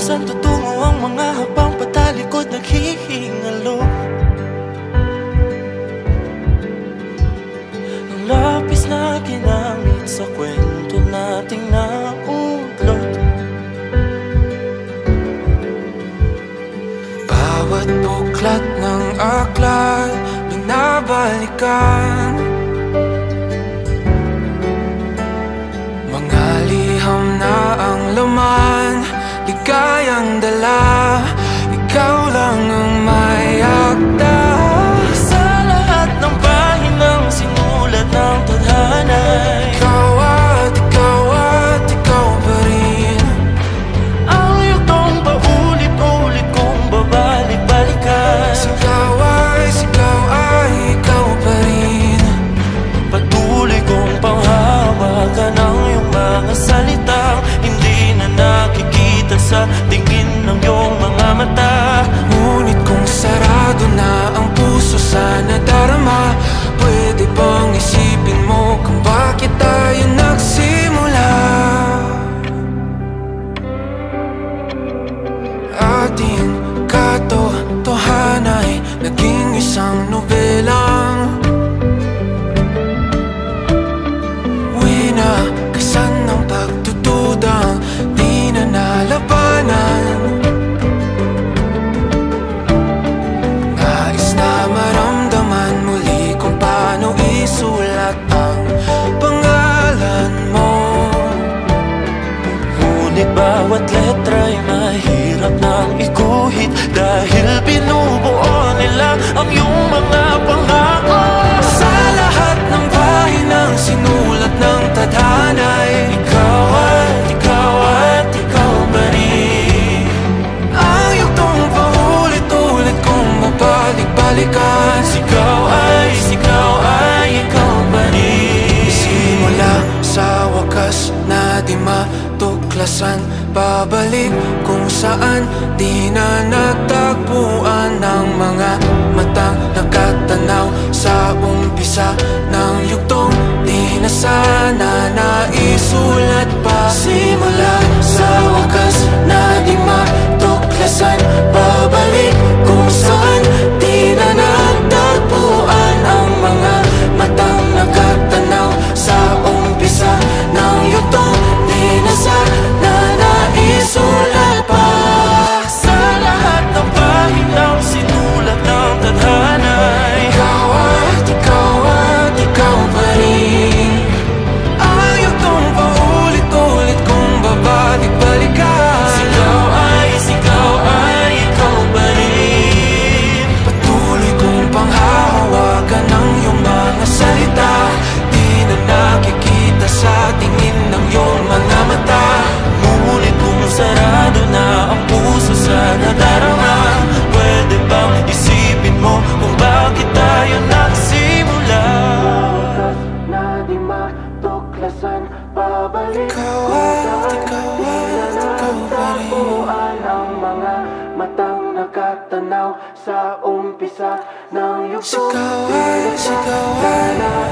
Saan tutungo ang mga habang patalikod naghihingalo. Ang lapis na ginamit sa kwento nating naudlot. Bawat buklat ng aklat Binabalikan sa tingin ng iyong mga mata. Ngunit kung sarado na ang puso sa nadarama Pwede bang isipin mo kung bakit tayo nagsimula? Ating katotohanan ikuhit Dahil binubuo nila ang iyong mga pangako. Sa lahat ng pahinang sinulat ng tadhana'y Ikaw at ikaw at ikaw pa rin. Ang yugtong paulit-ulit kong mabalik-balikan Sigaw ay sigaw ay ikaw pa rin. Simula sa wakas na di matuklasan Babalik kung saan di na natagpuan Ng mga matang nakatanaw sa umpisa Ng yugtong di na sana naisulat pa. Simula sa wakas na di matuklasan Babalik sa umpisa ng yugto sigaw ay